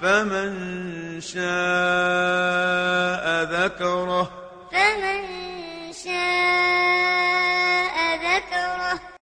فمن شاء ذكره فمن